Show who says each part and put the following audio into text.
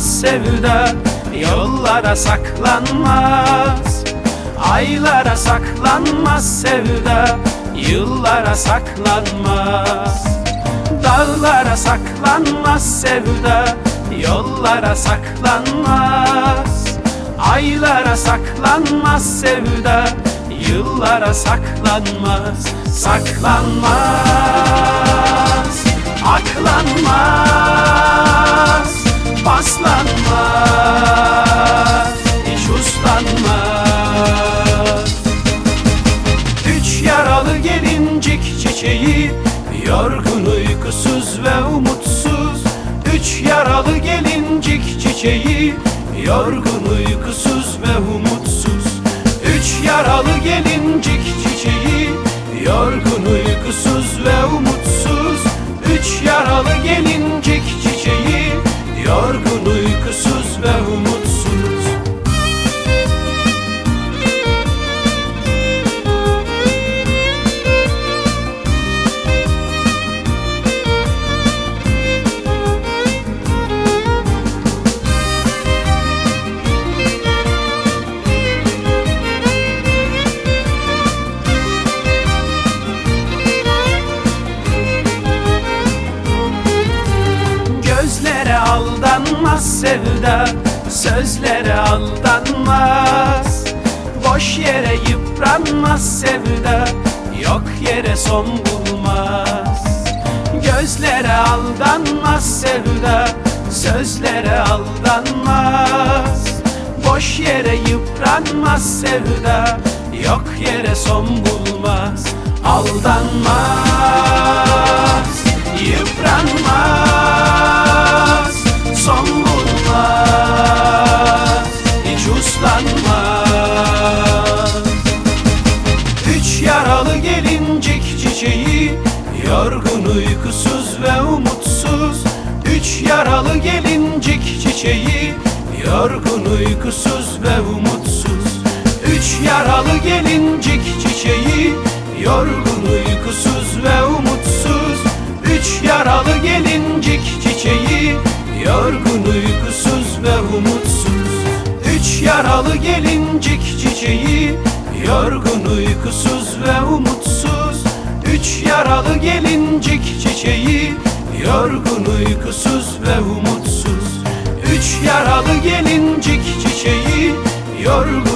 Speaker 1: saklanmaz sevda Yollara saklanmaz. Aylara saklanmaz sevda Yıllara saklanmaz. Dağlara saklanmaz sevda Yollara saklanmaz. Aylara saklanmaz sevda Yıllara saklanmaz Saklanmaz Yorgun uykusuz ve umutsuz. Üç yaralı gelincik çiçeği. Yorgun uykusuz ve umutsuz. Üç yaralı gelincik çiçeği. Yorgun uykusuz ve umutsuz. Üç yaralı gelincik çiçeği. Yorgun uykusuz sevda Sözlere aldanmaz. Boş yere yıpranmaz sevda Yok yere son bulmaz. Gözlere aldanmaz sevda Sözlere aldanmaz. Boş yere yıpranmaz sevda Yok yere son bulmaz. Aldanmaz Yıpranmaz yaralı gelincik çiçeği Yorgun uykusuz ve umutsuz. Üç yaralı gelincik çiçeği Yorgun uykusuz ve umutsuz. Üç yaralı gelincik çiçeği Yorgun uykusuz ve umutsuz. Üç yaralı gelincik çiçeği Yorgun uykusuz ve umutsuz. Üç yaralı gelincik çiçeği Sevdalı gelincik çiçeği Yorgun uykusuz ve umutsuz. Üç yaralı gelincik çiçeği Yorgun